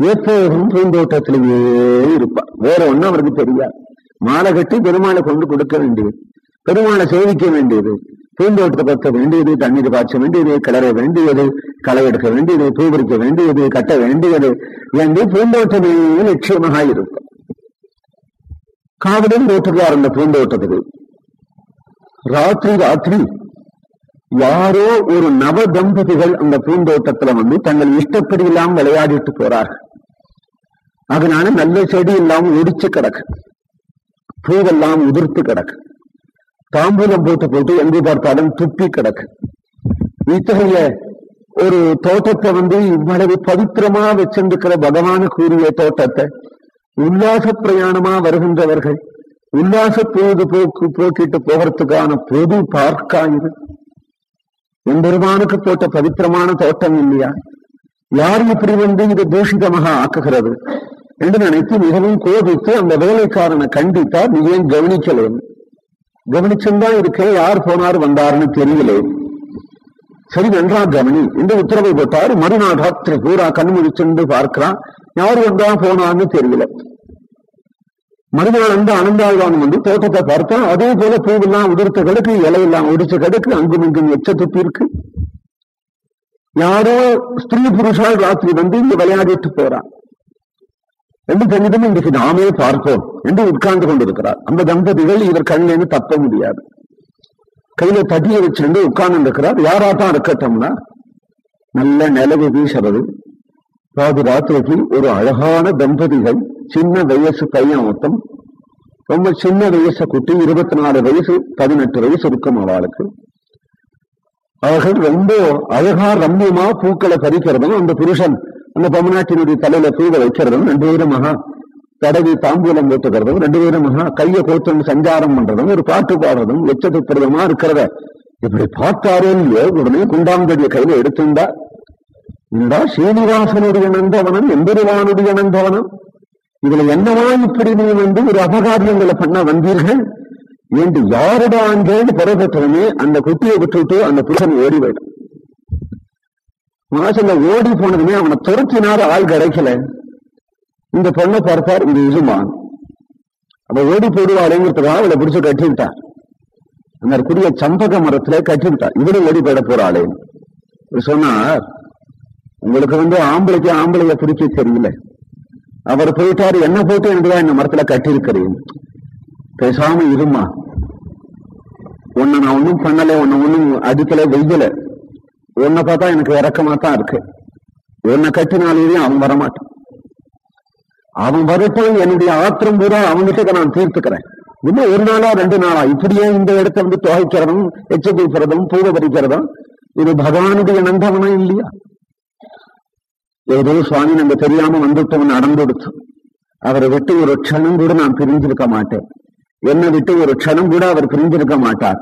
Speaker 1: எப்போதும் பூந்தோட்டத்திலேயே இருப்பார். வேற ஒண்ணு அவருக்கு தெரியாது. மாலை கட்டி பெருமாளை கொண்டு கொடுக்க வேண்டியது பெருமாளை சேவிக்க வேண்டியது பூந்தோட்டத்தை பற்ற வேண்டியது தண்ணீர் பாய்ச்ச வேண்டியது கிளற வேண்டியது களை எடுக்க வேண்டியது பூ வேண்டியது கட்ட வேண்டியது. என்று பூந்தோட்டமே லட்சியமாக இருக்கும். காவலும் போட்டுருக்கார் அந்த பூந்தோட்டத்துக்கு. ராத்திரி ராத்திரி யாரோ ஒரு நவ தம்பதிகள் அந்த பூந்தோட்டத்துல வந்து தங்கள் இஷ்டப்படி இல்லாமல் விளையாடிட்டு போறார்கள். அதனால நல்ல செடி எல்லாம் ஒடிச்சு கிடக்கு. பூவெல்லாம் உதிர்த்து கிடக்கு. தாம்பூலம் போட்டு போட்டு எங்கு பார்த்தாலும் துப்பி கிடக்கு. இத்தகைய ஒரு தோட்டத்தை வந்து இவ்வளவு பவித்திரமா வச்சிருக்கிற பகவான் கூறிய தோட்டத்தை உல்லாச பிரயாணமா வருகின்றவர்கள் உல்லாச பொழுதுபோக்கு போக்கிட்டு போகிறதுக்கான பொது பார்க்கா இது எம்பெருமானுக்கு போட்ட பவித்திரமான தோட்டம் இல்லையா? யார் இப்படி வந்து இது தூஷிதமாக ஆக்குகிறது? என்று நினைத்து மிகவும் கோபித்து அந்த வேலைக்காரனை கண்டித்தார். நீ ஏன் கவனிச்சுதான் இருக்க யார் போனார் வந்தாருன்னு தெரியலே சரி நன்றா கவனி. இந்த உத்தரவை போட்டார். மறுநாள் ராத்திரி பூரா கண் முடிச்சுண்டு பார்க்கிறான். யார் வந்தா போனான்னு தெரியல மறுநாள் அந்த அனந்தாழ்வான் வந்து தோட்டத்தை பார்த்தா அதே போல பூவெல்லாம் உதிர்த்த கிடக்கு இலையெல்லாம் ஒடிச்ச கிடக்கு அங்கும் இங்கும் எச்ச துப்பி இருக்கு யாரோ ஸ்திரீ புருஷால் ராத்திரி வந்து இங்க விளையாடிட்டு போறான். ரெண்டு சங்கீதமும் இன்றைக்கு நாமே பார்ப்போம் என்று உட்கார்ந்து கொண்டிருக்கிறார் அந்த தம்பதிகள் இவர் கண்ணிலேருந்து தப்ப முடியாது கையில தட்டியை வச்சிருந்து உட்கார்ந்து இருக்கிறார் தான் இருக்கட்டும்னா நல்ல நிலவு வீசுறது பாதி ராத்திரிக்கு ஒரு அழகான தம்பதிகள் சின்ன வயசு பையன் மொத்தம் ரொம்ப சின்ன வயசை குட்டி இருபத்தி நாலு வயசு பதினெட்டு வயசு இருக்கும் அவளுக்கு அவர்கள் ரொம்ப அழகா ரம்யமா பூக்களை பறிக்கிறதும் அந்த புருஷன் அந்த பொம்மநாட்டினுடைய தலையில தூக வைக்கிறதும் ரெண்டு பேரும் மகா தடவி தாம்பூலம் போட்டுக்கிறதும் ரெண்டு பேரும் மகா கையை கோத்துன்னு சஞ்சாரம் பண்றதும் ஒரு பாட்டு பாடுறதும் எச்ச இருக்கிறத இப்படி பார்த்தாரோ இல்லையோ உடனே குண்டாங்கடிய கையில எடுத்திருந்தா என்னடா ஸ்ரீனிவாசனுடைய நந்தவனம் எம்பெருமானுடைய நந்தவனம். இதுல என்னவா இப்படி நீ வந்து ஒரு அபகாரியங்களை பண்ண வந்தீர்கள்? என்று யாரோட ஆண்டேன்னு பிறப்பட்டவனே அந்த குட்டியை விட்டுவிட்டு அந்த புருஷன் ஓடி போயிட்டான். மாசல்ல ஓடி போனதுமே அவனை துரத்தினார் ஆள் கிடைக்கல. இந்த பொண்ணை பார்த்தார் இந்த இசுமான் அவ ஓடி போடுவாளேங்கிறதுக்காக அவளை பிடிச்சு கட்டிவிட்டார். அந்த குடிய சம்பக மரத்துல கட்டிவிட்டார். இவரும் ஓடி போயிட போறாளே. சொன்னார் உங்களுக்கு வந்து ஆம்பளைக்கு ஆம்பளைய பிடிக்க தெரியல. அவர் போயிட்டாரு என்ன போட்டு எனக்குதான் இந்த மரத்துல கட்டியிருக்கிறேன். பேசாம இருமா. உன்னை நான் ஒன்னும் பண்ணல உன்னை ஒன்னும் அடிக்கல வெய்யல. உன்னை பார்த்தா எனக்கு இறக்கமா தான் இருக்கு. உன்னை கட்டினாலேயும் அவன் வரமாட்டான். அவன் வரட்டும் என்னுடைய ஆத்திரம் பூரா அவன்கிட்ட நான் தீர்த்துக்கிறேன். இன்னும் ஒரு நாளா ரெண்டு நாளா இப்படியே இந்த இடத்த வந்து துவைக்கிறதும் எச்சரிக்கிறதும் பூத பறிக்கிறதும் இது பகவானுடைய நந்தவனம் இல்லையா? ஏதோ சுவாமி நம்ம தெரியாம வந்துட்டோம் நடந்துடுச்சு அவரை விட்டு ஒரு க்ஷணம் கூட நான் பிரிஞ்சிருக்க மாட்டேன். என்னை விட்டு ஒரு க்ஷணம் கூட அவர் பிரிஞ்சிருக்க மாட்டார்.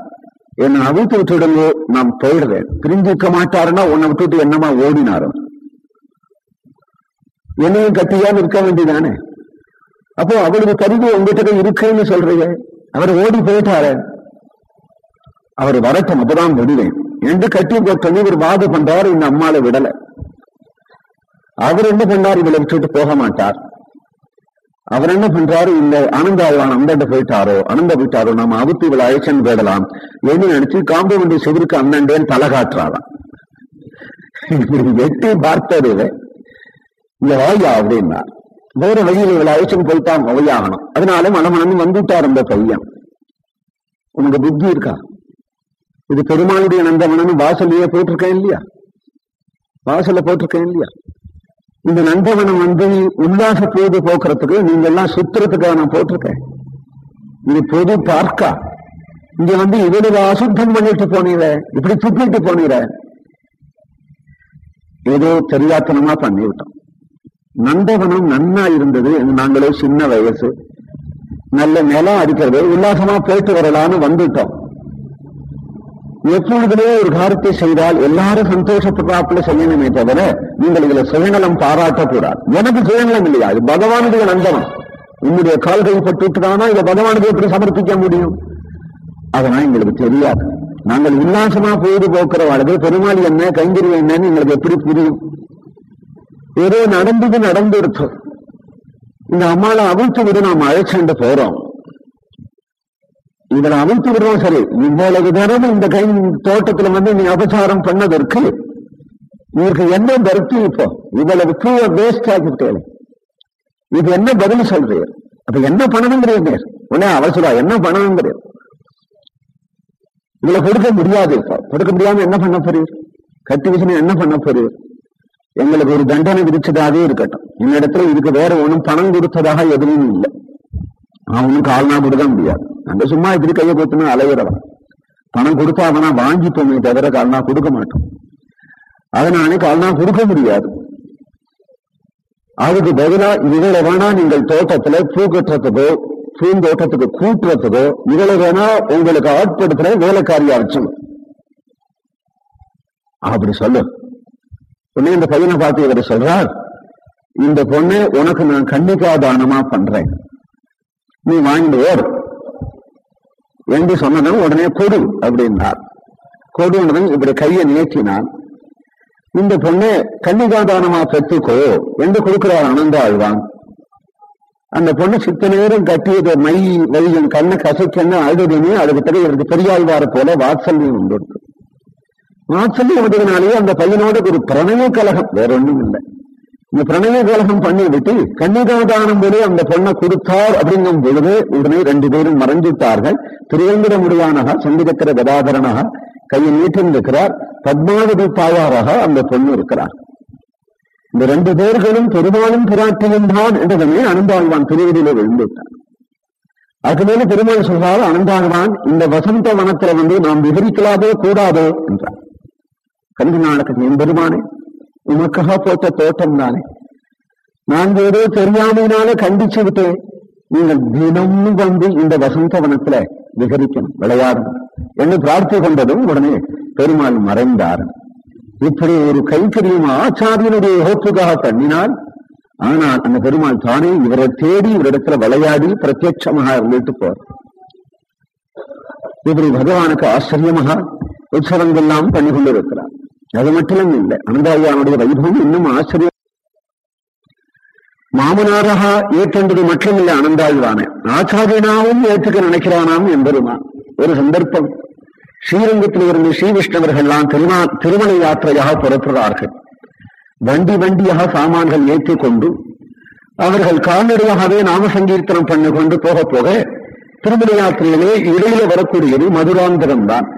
Speaker 1: என்னை அவிழ்த்து விட்டுடுங்க நான் போயிடுறேன் பிரிஞ்சிருக்க மாட்டாருன்னா உன்னை விட்டுட்டு என்னமா ஓடினாரோ? என்னையும் கட்டியாம இருக்க வேண்டியதானே? அப்போ அவளுக்கு கருவி உங்ககிட்ட இருக்குன்னு சொல்றீங்க. அவர் ஓடி போயிட்டாரு. அவர் வரட்டும் அப்பதான் விடுவேன். என்று கட்டி போட்டு இவர் வாது பண்றாரு இந்த அம்மாவை விடல. அவர் என்ன பண்ணார்? இவளை விட்டுட்டு போக மாட்டார். அவர் என்ன பண்றாரு? இந்த ஆனந்தாவான் அந்தாண்ட போயிட்டாரோ? அனந்த போயிட்டாரோ? நம்ம அவுத்து இவளை அழைச்சன்னு போயிடலாம் என்ன நினைச்சு காம்பவுண்ட் செவிருக்கு அண்ணண்டேன்னு தலை காட்டுறாராம். எட்டி பார்த்தது இல்ல வாயா அப்படின்னா வேற வழியில் இவளை அழைச்சுன்னு போயிட்டான் வழியாகணும் அதனால மனமனந்து வந்துட்டார் அந்த பையன். உனக்கு புத்தி இருக்கா? இது பெருமாளுடைய நந்தவனன்னு வாசல்லையே போட்டிருக்கேன் இல்லையா? வாசல்ல போட்டிருக்கேன் இல்லையா? இந்த நந்தவனம் வந்து உல்லாச பொழுது போக்குறதுக்கு நீங்க எல்லாம் சுத்துறதுக்காக நான் போட்டிருக்கேன். இது பொது பார்க்கா. இங்க வந்து இவ்வளவு அசுத்தம் பண்ணிட்டு போனீர இப்படி சுத்திட்டு போனீர ஏதோ தெரியாத்தனமா பண்ணிவிட்டோம். நந்தவனம் நன்னா இருந்தது நாங்களே சின்ன வயசு. நல்ல நிலம் அடிக்கிறது உல்லாசமா போயிட்டு வரலான்னு வந்துட்டோம். எப்பொழுதுமே ஒரு காரியத்தை செய்தால் எல்லாரும் சந்தோஷப்படுறாப்புல செய்யணுமே தவிர நீங்கள் இதுல சுயநலம் பாராட்டக்கூடாது. எனக்கு சுயநலம் இல்லையா? இது பகவானுடைய நந்தனம் உன்னுடைய கால்கள் பட்டுதானா இதை பகவானுக்கு எப்படி சமர்ப்பிக்க முடியும்? அதெல்லாம் எங்களுக்கு தெரியாது. நாங்கள் உல்லாசமா பொழுது போக்குற வாழ்க்கை பெருமாள் என்ன கைங்கரி என்னன்னு எங்களுக்கு எப்படி புரியும்? ஏதோ நடந்தது நடந்திருக்கு. இந்த அம்மாவை அவிழ்த்து விட நாம் அழைச்சுட்டு போறோம். இவனை அவிழ்த்து விடுறோம் சரி. இவ்வளவு நேரம் இந்த கை தோட்டத்துல வந்து நீ அபசாரம் பண்ணதற்கு இவருக்கு என்ன கருத்து இப்போ? இவ்வளவு பூவை வேஸ்ட் ஆகிவிட்டேன். இது என்ன பதில் சொல்றீர்? அப்ப என்ன பண்ணணுங்கிறீங்க உடனே அவசரம் என்ன பண்ணணுங்கிறீர் இதுல கொடுக்க முடியாது இப்போ. கொடுக்க முடியாம என்ன பண்ண போறீர்? கட்டி விஷயம் என்ன பண்ண போறீர்? எங்களுக்கு ஒரு தண்டனை விதிச்சதாகவே இருக்கட்டும். என்னிடத்துல இதுக்கு வேற ஒண்ணும் பணம் கொடுத்ததாக எதுவும் இல்லை. அவனும் கால்னா கொடுக்க முடியாது. அந்த சும்மா இப்படி கையை போட்டுன்னு அலையிறவன். பணம் கொடுத்தா அவனா வாங்கிப்போமே தவிர கால்னா கொடுக்க மாட்டோம் அதனால கால்னா கொடுக்க முடியாது. அதுக்கு பதிலா இவளை வேணா நீங்கள் தோட்டத்துல பூ கட்டுறதுக்கோ பூந்தோட்டத்துக்கு கூட்டுறதுக்கோ இவளை வேணா உங்களுக்கு ஆட்படுத்துற வேலைக்காரியா வச்சணும் அப்படி சொல்லு. உடனே இந்த பையனை பார்த்து இவர் சொல்றார் இந்த பொண்ணு உனக்கு நான் கண்ணிக்கா தானமா பண்றேன். நீ வாங்கிட்டு ஓடு. என்று சொன்னதும் உடனே கொடு அப்படின்னார். கொடுனதும் இப்படி கையை நீட்டினான். இந்த பொண்ணை கன்னிகாதானமா பெற்றுக்கோ என்று கொடுக்கிறார் அனந்த ஆழ்வான் அந்த பொண்ணு சித்த நேரம் கட்டியது மை வழியும் கண்ணை கசைக்கன்னு அழுதுமே அதுக்கு பிறகு இவருக்கு பெரியாழ்வார போல வாத்சல்யம் உண்டு வாத்சல்யம் வந்ததுனாலேயே அந்த பையனோட ஒரு பிரணய கலகம் வேற ஒண்ணும் இல்லை. இந்த பிரணய கலகம் பண்ணிவிட்டு கன்னிகாதானம் போல அந்த பொண்ணை கொடுத்தார் அப்படிங்கும் பொழுது உடனே ரெண்டு பேரும் மறைஞ்சிட்டார்கள் திருவேந்திர முடியானக சந்திரக்கிற கதாதரனாக கையை நீட்டிருந்திருக்கிறார் பத்மாவதி தாயாராக அந்த பொண்ணு இருக்கிறார். இந்த ரெண்டு பேர்களும் பெருமாளும் பிராட்டியும் தான் என்றதுமே அனந்தாழ்வான் திருவடியில விழுந்துட்டார் அதுக்கு மேல பெருமாள் சொல்றாரு அனந்தாழ்வான் இந்த வசந்த வனத்துல வந்து நாம் விவரிக்கலாதோ கூடாதோ என்றார். கண்டு நாடகத்தின் பெருமானே உமக்காக போட்ட தோட்டம் தானே. நான் ஏதோ தெரியாமையினால கண்டிச்சு விட்டேன். நீங்கள் தினமும் வந்து இந்த வசந்த வனத்துல விகரிக்கணும் விளையாடணும் என்று பிரார்த்தி கொண்டதும் உடனே பெருமாள் மறைந்தார். இப்படி ஒரு கைக்கரியும் ஆச்சாரியனுடைய ஓப்புக்காக பண்ணினால் ஆனால் அந்த பெருமாள் தானே இவரை தேடி இவரிடத்துல விளையாடி பிரத்யட்சமாக இருந்துட்டு போறார் இப்படி பகவானுக்கு ஆச்சரியமாக உற்சவங்கள்லாம் பண்ணி கொண்டிருக்கிறார் அது மட்டும் இல்லை அனந்தாயானுடைய வைபவம் இன்னும் ஆச்சரியம் மாமனாராக ஏற்றென்றது மட்டும் இல்லை அனந்தாழ்வான. ஆச்சாரியனாவும் ஏற்றுக்க நினைக்கிறானாம் என்பதுதான் ஒரு சந்தர்ப்பம். ஸ்ரீரங்கத்தில் இருந்து ஸ்ரீவிஷ்ணவர்கள்லாம் திருமா திருமண யாத்திரையாக புறப்படுறார்கள் வண்டி வண்டியாக சாமான்கள் ஏற்றிக் கொண்டு அவர்கள் கால்நடையாகவே நாம சங்கீர்த்தனம் பண்ணி கொண்டு போக போக திருமண யாத்திரையிலே இடையில வரக்கூடியது மதுராந்தகம் தான்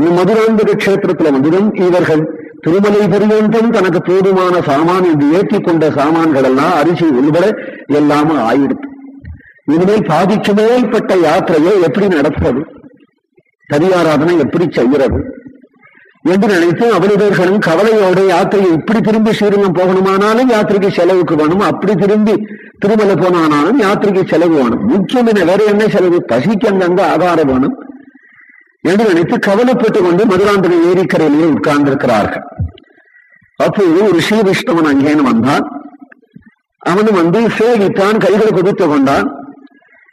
Speaker 1: மதுராந்தக கஷேத்திரத்துல வந்ததும் இவர்கள். திருமலை பரியந்தம் தனக்கு போதுமான சாமான் என்று ஏற்றி கொண்ட சாமான்கள் எல்லாம் அரிசி உள்பட எல்லாமே ஆயிடுத்து. இனிமேல் பாதிக்கு மேல்பட்ட யாத்திரையை எப்படி நடப்பது? தரியாராதனை எப்படி செய்கிறது? என்று நினைத்து அவரிடர்களும் கவலையோட யாத்திரையை இப்படி திரும்பி ஸ்ரீரங்கம் போகணுமானாலும் யாத்திரைக்கு செலவுக்கு வேணும் அப்படி திரும்பி திருமலை போனானாலும் யாத்திரைக்கு செலவு வேணும். முக்கியம் என்ன வேற என்ன செலவு? பசிக்கு அங்கங்க ஆதாரம் வேணும். என்று நினைத்து கவலைப்பட்டுக் கொண்டு மதுராந்தக ஏரிக்கரையிலேயே உட்கார்ந்திருக்கிறார்கள் அப்போது ஒரு ஸ்ரீவிஷ்ணவன் அங்கேன்னு வந்தான் அவனும் வந்து சேவித்தான் கைகளை குதித்துக் கொண்டான்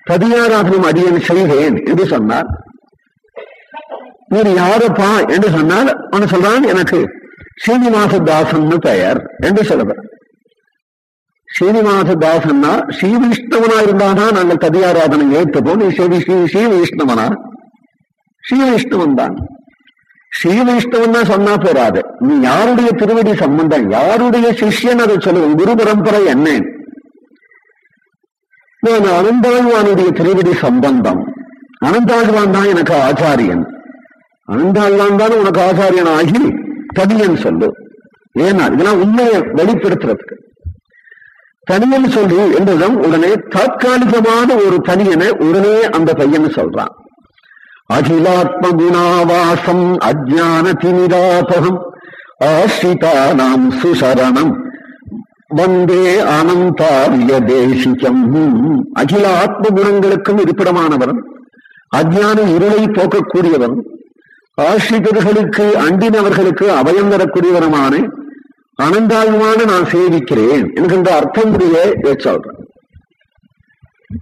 Speaker 1: பதியாராதனம் அடியன் செய்கிறேன் என்று சொன்னார் நீர் யாரப்பா என்று சொன்னால் அவன் சொல்றான் எனக்கு ஸ்ரீனிவாசதாசன் பெயர் என்று சொல்லுவார் ஸ்ரீனிவாசதாசன்னா ஸ்ரீ விஷ்ணவனா இருந்தானா நாங்கள் கதியாராதனம் ஏற்றுப்போம் நீ ஸ்ரீ ஸ்ரீ ஸ்ரீ விஷ்ணவனா ஸ்ரீ விஷ்ணுவன் தான் ஸ்ரீ தான் சொன்னா போறாது நீ யாருடைய திருவடி சம்பந்தம் யாருடைய சிஷ்யன் அதை சொல்லுவேன் குரு பரம்பரை என்ன நான் அனந்தாழ்வானுடைய திருவடி சம்பந்தம் அனந்தாழ்வான் தான் எனக்கு ஆச்சாரியன் அனந்தாழ்வான் தான் உனக்கு ஆச்சாரியன் ஆகி தனியன் சொல்லு ஏன்னா இதெல்லாம் உண்மையை வெளிப்படுத்துறதுக்கு தனியன் சொல்லு என்றதும் உடனே தற்காலிகமான ஒரு தனியனை உடனே அந்த பையன் சொல்றான் அகிலாத்ம குணாவாசம் அஜான திமிராபகம் ஆசிரிதானாம் சுசரணம். வந்தே அனந்தாரிய தேசிகம். அகில ஆத்ம குணங்களுக்கும் இருப்பிடமானவன் அஜான இருளை போக்கக்கூடியவன் ஆசிரியர்களுக்கு அண்டினவர்களுக்கு அபயம் தரக்கூடியவனமான அனந்தாயுமான நான் சேவிக்கிறேன் என்கின்ற அர்த்தம் புரிய சொல்றேன்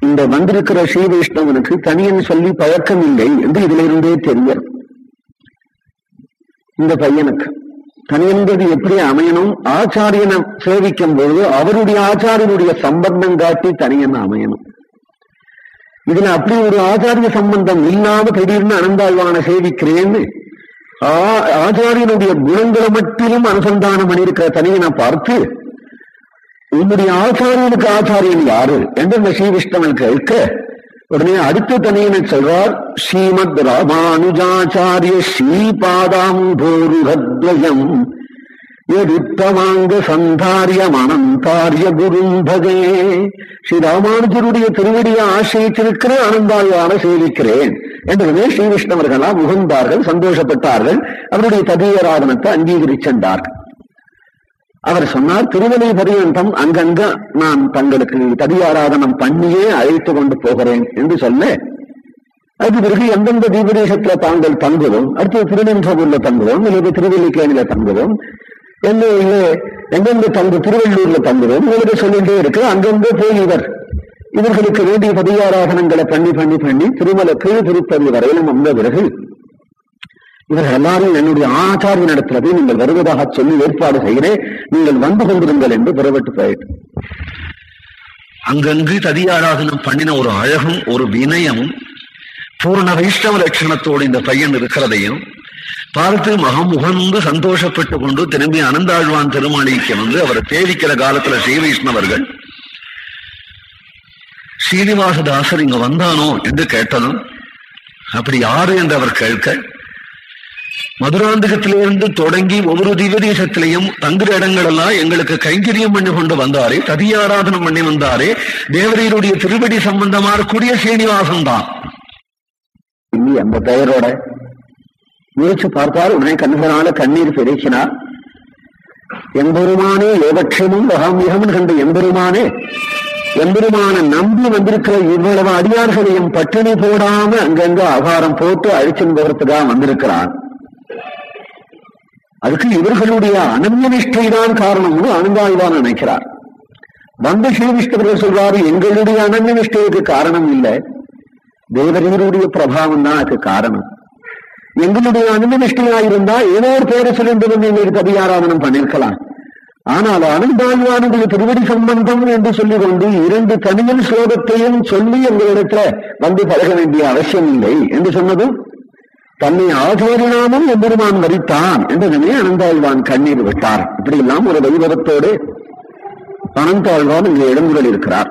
Speaker 1: இந்த வந்திருக்கிற ஸ்ரீ வைஷ்ணவனுக்கு தனியன் சொல்லி பழக்கம் இல்லை என்று இதுல இருந்தே தெரியும். இந்த பையனுக்கு தனியன்பது எப்படி அமையணும்? ஆச்சாரியனை சேவிக்கும் பொழுது அவருடைய ஆச்சாரியனுடைய சம்பந்தம் காட்டி தனியன் அமையணும். இதுல அப்படி ஒரு ஆச்சாரிய சம்பந்தம் இல்லாம திடீர்னு அனந்தாழ்வான சேவிக்கிறேன்னு ஆச்சாரியனுடைய குணங்களை மட்டிலும் அனுசந்தானம் பண்ணியிருக்கிற தனியனை பார்த்து உன்னுடைய ஆச்சாரியனுக்கு ஆச்சாரியன் யாரு? என்று இந்த ஸ்ரீ கேட்க உடனே அடுத்த தனியனை சொல்றார் ஸ்ரீமத் ராமானுஜாச்சாரிய ஸ்ரீபாதாம்போருகத்வயம் எதுத்தமாங்க சந்தாரியம் அனந்தாரிய குரும்பகே ஸ்ரீ ராமானுஜருடைய திருவடியை ஆசிரித்திருக்கிற அனந்தாயான சேவிக்கிறேன். என்றுமே ஸ்ரீ விஷ்ணவர்களாம் முகந்தார்கள் சந்தோஷப்பட்டார்கள். அவருடைய ததீயராதனத்தை அங்கீகரிச்சென்றார்கள். அவர் சொன்னார் திருமலை பரியந்தம் அங்கங்க நான் தங்களுக்கு தடியாராதனம் பண்ணியே அழைத்து கொண்டு போகிறேன் என்று சொல்ல. அது பிறகு எந்தெந்த தீபதேசத்துல தாங்கள் தங்குவோம் அடுத்து திருநென்றூர்ல தங்குவோம் இல்லது திருவல்லிக்கேணியில தங்குவோம் என்ன எங்கெங்க தங்கு திருவள்ளூர்ல தங்குவோம் உங்களுக்கு சொல்லிட்டே இருக்கு. அங்கங்க போய் இவர் இவர்களுக்கு வேண்டிய பதியாராதனங்களை பண்ணி பண்ணி பண்ணி திருமலை கீழ் திருப்பதி வரையிலும் வந்த பிறகு இவர்கள் எல்லாரும் என்னுடைய ஆச்சாரிய நடத்துல போய் நீங்கள் வருவதாக சொல்லி ஏற்பாடு செய்கிறேன். நீங்கள் வந்து கொண்டிருங்கள் என்று புறப்பட்டு போயிட்டு. அங்கங்கு ததியாராதனம் பண்ணின ஒரு அழகும் ஒரு வினயமும் பூர்ண வைஷ்ணவ லட்சணத்தோடு இந்த பையன் இருக்கிறதையும் பார்த்து மகமுகந்து சந்தோஷப்பட்டு கொண்டு திரும்பி அனந்தாழ்வான் திருமாளிக்கு வந்து அவரை தேடிக்கிற காலத்துல ஸ்ரீ வைஷ்ணவர்கள் ஸ்ரீனிவாசதாசர் இங்க வந்தானோ? என்று கேட்டதும் அப்படி யாரு? என்று அவர் கேட்க மதுராந்தகத்திலிருந்து தொடங்கி ஒவ்வொரு திவதேசத்திலையும் தங்குற இடங்களெல்லாம் எங்களுக்கு கைங்கரியம் பண்ணி கொண்டு வந்தாரே ததியாராதனம் பண்ணி வந்தாரே. தேவரையருடைய திருவடி சம்பந்தமா கூடிய சீனிவாசன் தான் அந்த பெயரோட? யோசிச்சு பார்த்தால் உடனே கண்ணுகளால கண்ணீர் பெருக்கினா எம்பெருமானே யோகக்ஷேமும் வகாமியகம் கண்ட எம்பெருமானே எம்பெருமான நம்பி வந்திருக்கிற இவ்வளவு அடியார்களையும் பட்டினி போடாம அங்கங்க ஆகாரம் போட்டு அழிச்சின் போகிறதுக்காக வந்திருக்கிறான் அதுக்கு இவர்களுடைய அனன்ய நிஷ்டைதான் காரணம்னு அனுந்தாழ்வான் நினைக்கிறார். வந்த ஸ்ரீவிஷ்ணவர்கள் சொல்றாரு எங்களுடைய அனந்த நிஷ்டைக்கு காரணம் இல்லை. தேவரீருடைய பிரபாவம் தான் அதுக்கு காரணம். எங்களுடைய அனந்த நிஷ்டையாயிருந்தா ஏதோ ஒரு பேரை சொல்லிட்டு வந்து எங்களுக்கு கவியாராதனம் பண்ணிருக்கலாம். ஆனால் அனந்தாழ்வானுடைய திருவடி சம்பந்தம் என்று சொல்லிக் கொண்டு இரண்டு தனியல் ஸ்லோகத்தையும் சொல்லி எங்களிடத்துல வந்து பழக வேண்டிய அவசியம் இல்லை என்று சொன்னதும் தன்னை ஆதோரினாமும் எம்பெருமான் வரித்தான் என்றதுமே அனந்தாழ்வான் கண்ணீர் விட்டார். இப்படி எல்லாம் ஒரு வைபவத்தோடு அனந்தாழ்வான் இங்கே இடங்குகள் இருக்கிறார்